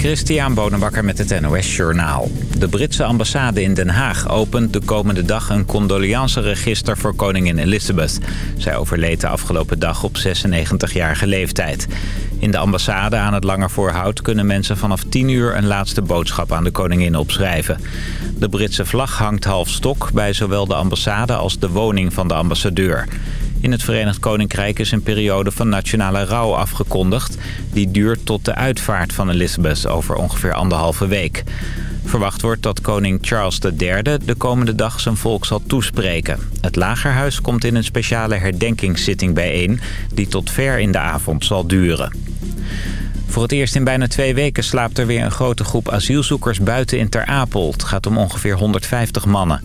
Christian Bonenbakker met het NOS Journaal. De Britse ambassade in Den Haag opent de komende dag een condoleanceregister voor koningin Elizabeth. Zij overleed de afgelopen dag op 96-jarige leeftijd. In de ambassade aan het Lange Voorhout kunnen mensen vanaf 10 uur een laatste boodschap aan de koningin opschrijven. De Britse vlag hangt half stok bij zowel de ambassade als de woning van de ambassadeur. In het Verenigd Koninkrijk is een periode van nationale rouw afgekondigd. Die duurt tot de uitvaart van Elizabeth over ongeveer anderhalve week. Verwacht wordt dat koning Charles III de komende dag zijn volk zal toespreken. Het Lagerhuis komt in een speciale herdenkingszitting bijeen... die tot ver in de avond zal duren. Voor het eerst in bijna twee weken slaapt er weer een grote groep asielzoekers buiten in Ter Apel. Het gaat om ongeveer 150 mannen.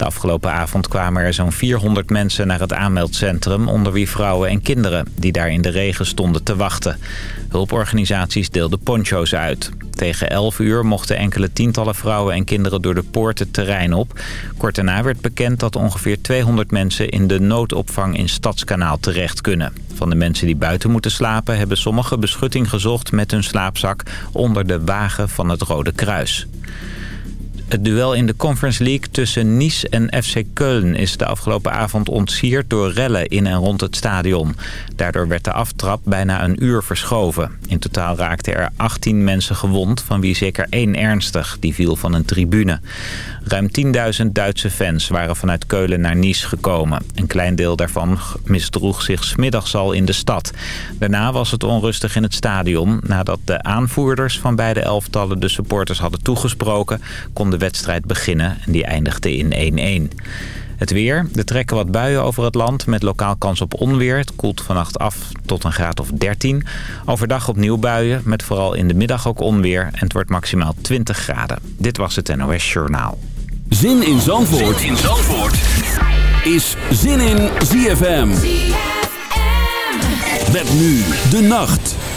De afgelopen avond kwamen er zo'n 400 mensen naar het aanmeldcentrum... onder wie vrouwen en kinderen die daar in de regen stonden te wachten. Hulporganisaties deelden poncho's uit. Tegen 11 uur mochten enkele tientallen vrouwen en kinderen door de poort het terrein op. Kort daarna werd bekend dat ongeveer 200 mensen in de noodopvang in Stadskanaal terecht kunnen. Van de mensen die buiten moeten slapen hebben sommigen beschutting gezocht met hun slaapzak onder de wagen van het Rode Kruis. Het duel in de Conference League tussen Nice en FC Köln is de afgelopen avond ontsierd door rellen in en rond het stadion. Daardoor werd de aftrap bijna een uur verschoven. In totaal raakten er 18 mensen gewond, van wie zeker één ernstig. Die viel van een tribune. Ruim 10.000 Duitse fans waren vanuit Keulen naar Nice gekomen. Een klein deel daarvan misdroeg zich smiddags al in de stad. Daarna was het onrustig in het stadion. Nadat de aanvoerders van beide elftallen de supporters hadden toegesproken... kon de wedstrijd beginnen en die eindigde in 1-1. Het weer. Er trekken wat buien over het land met lokaal kans op onweer. Het koelt vannacht af tot een graad of 13. Overdag opnieuw buien met vooral in de middag ook onweer. En het wordt maximaal 20 graden. Dit was het NOS Journaal. Zin in Zandvoort, zin in Zandvoort. is Zin in ZFM. ZFM. Met nu de nacht.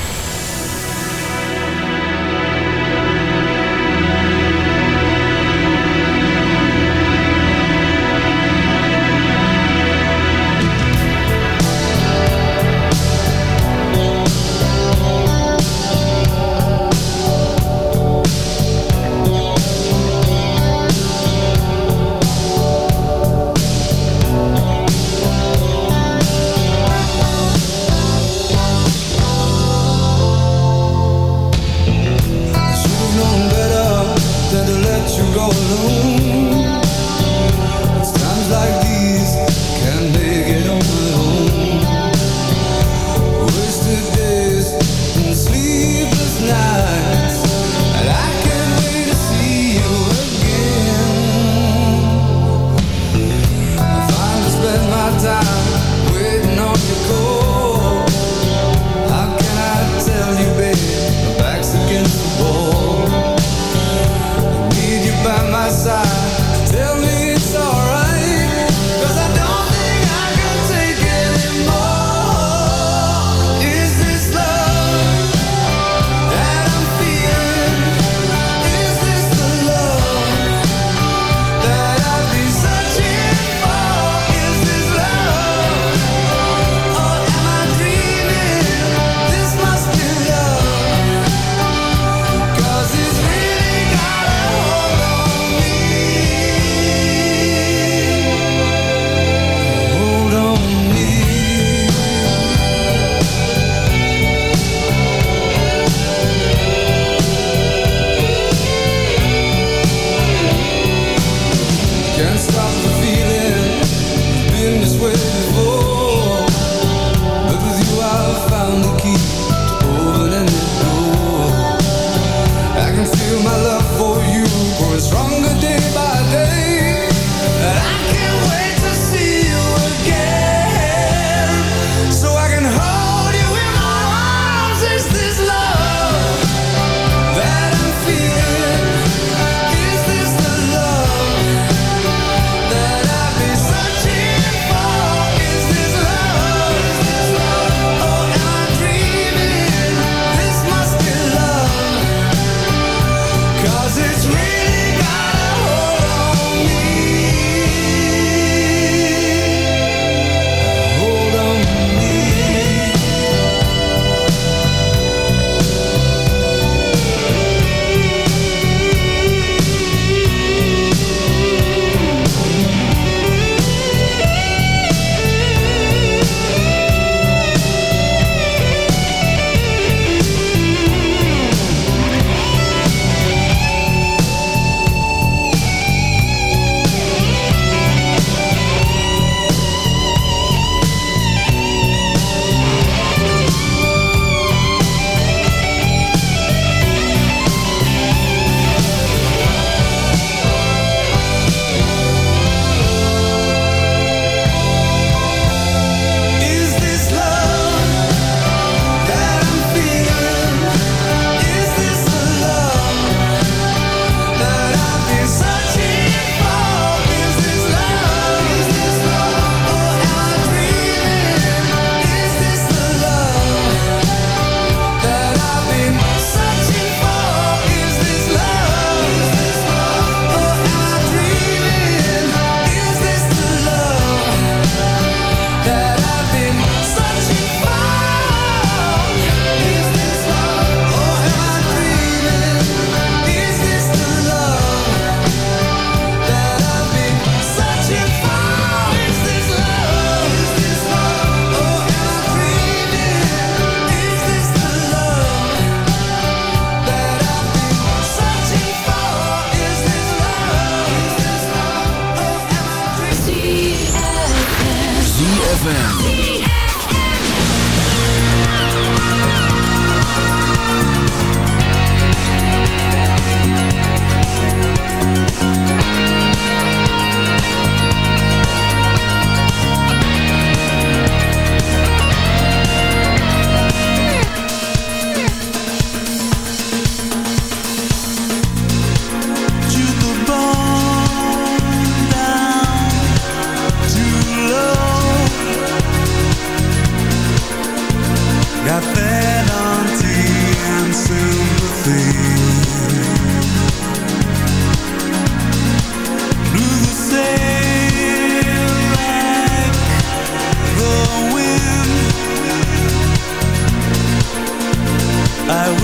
I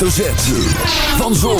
hoofdletter Z. Van Zon,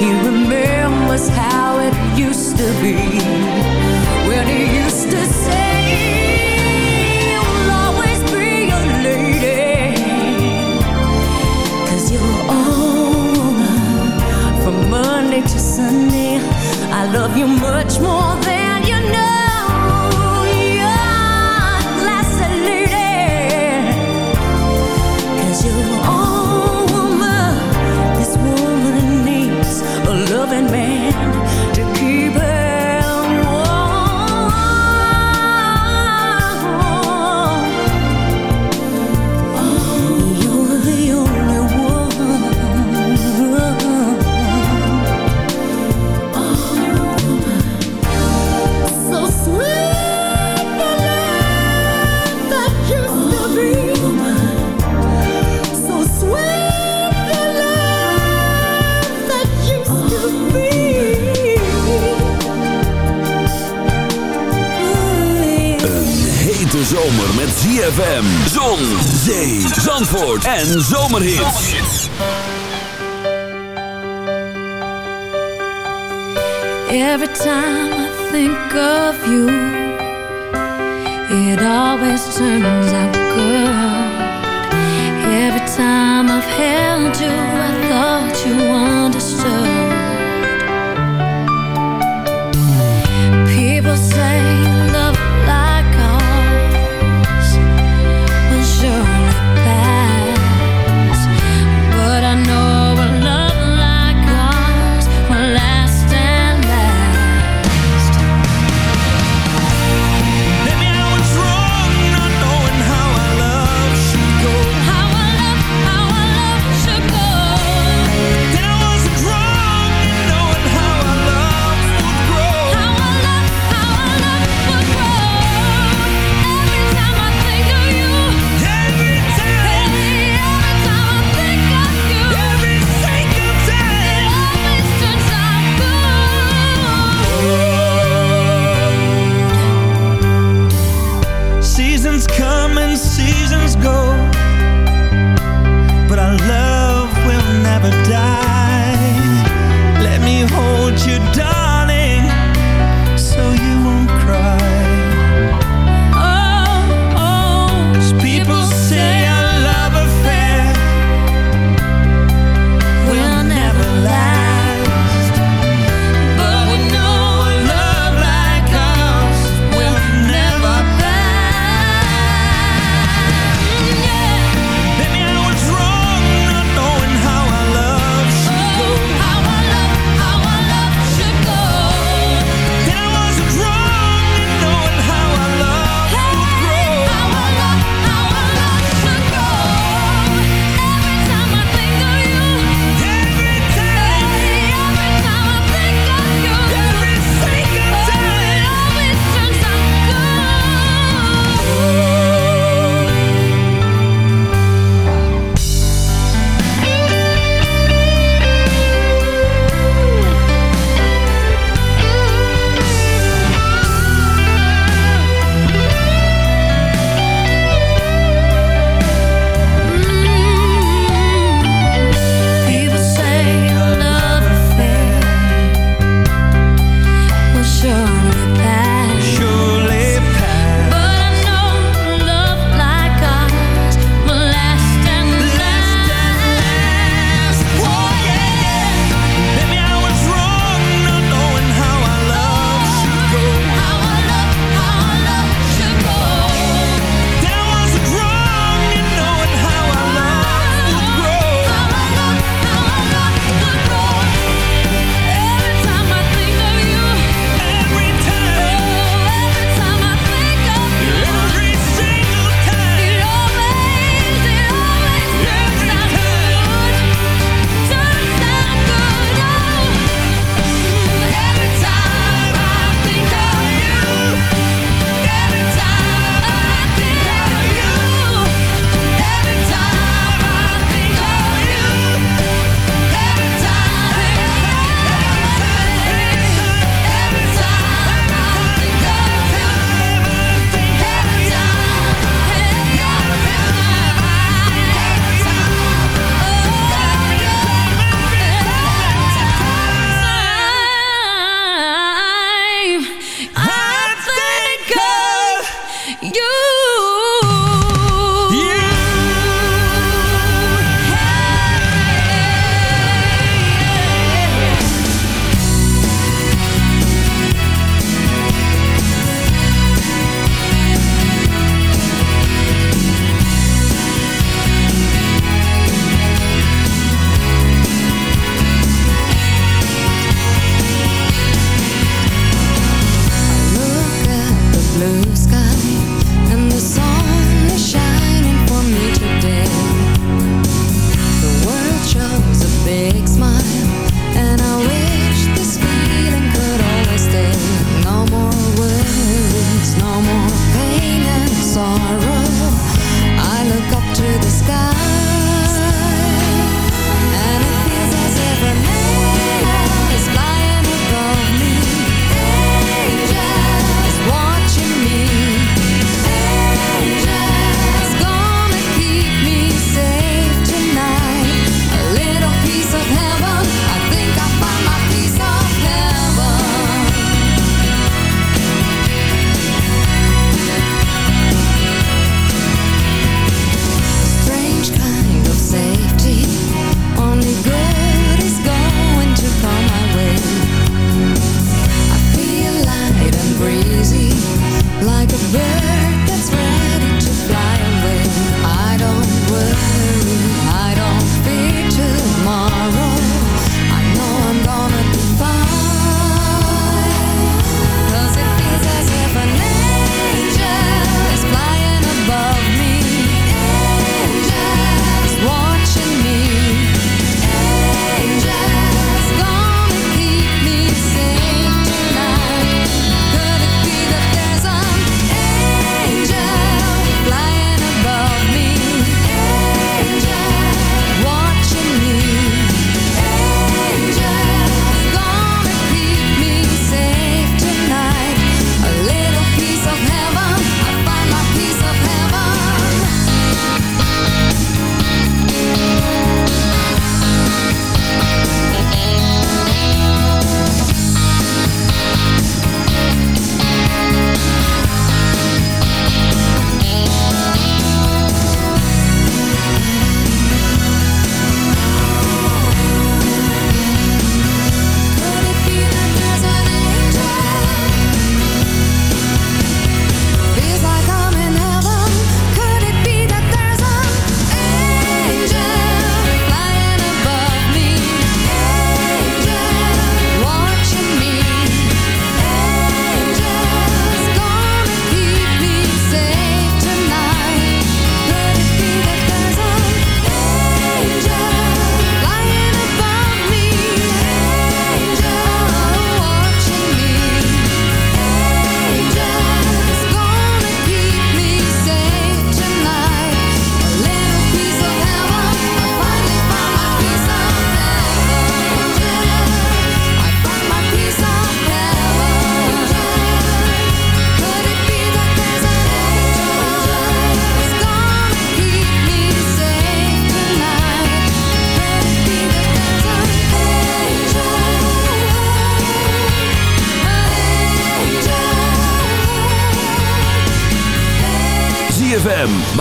He remembers how it used to be. When he used to say You'll always be you're From Monday to Sunday I love you much more hete zomer met ZFM, zon, zee, zandvoort en zomerhits. Every time I think of you, it always turns out good.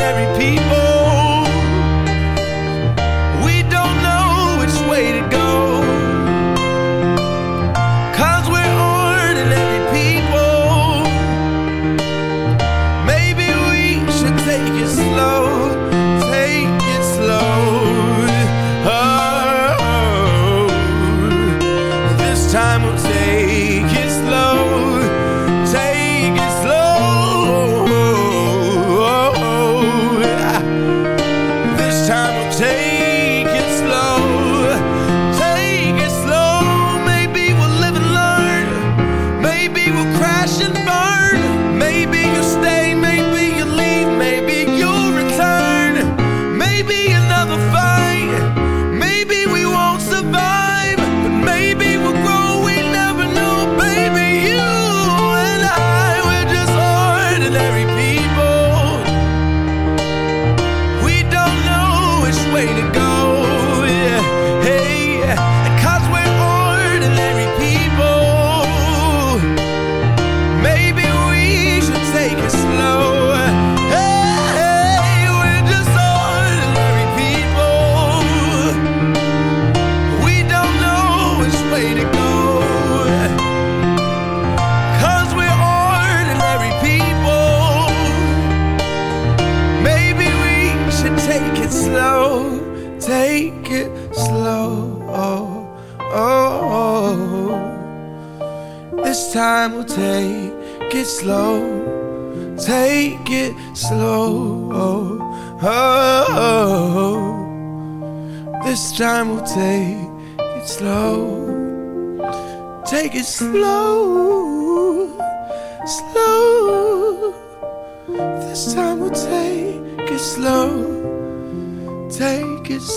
ordinary people.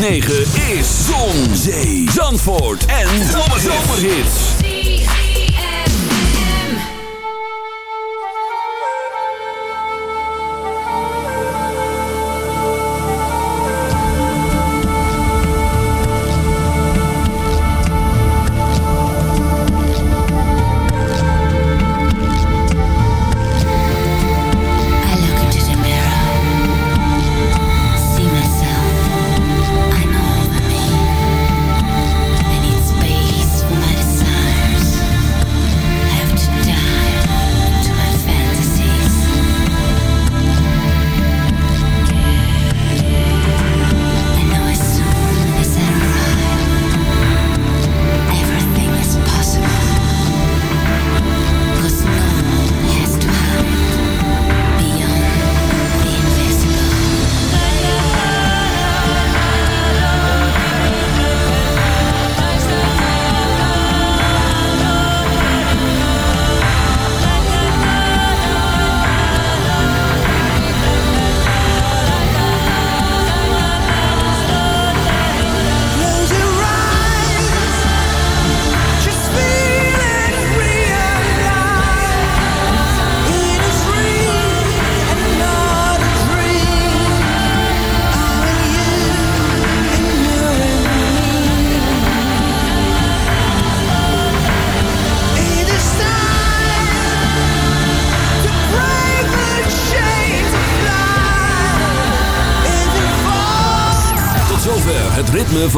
106.9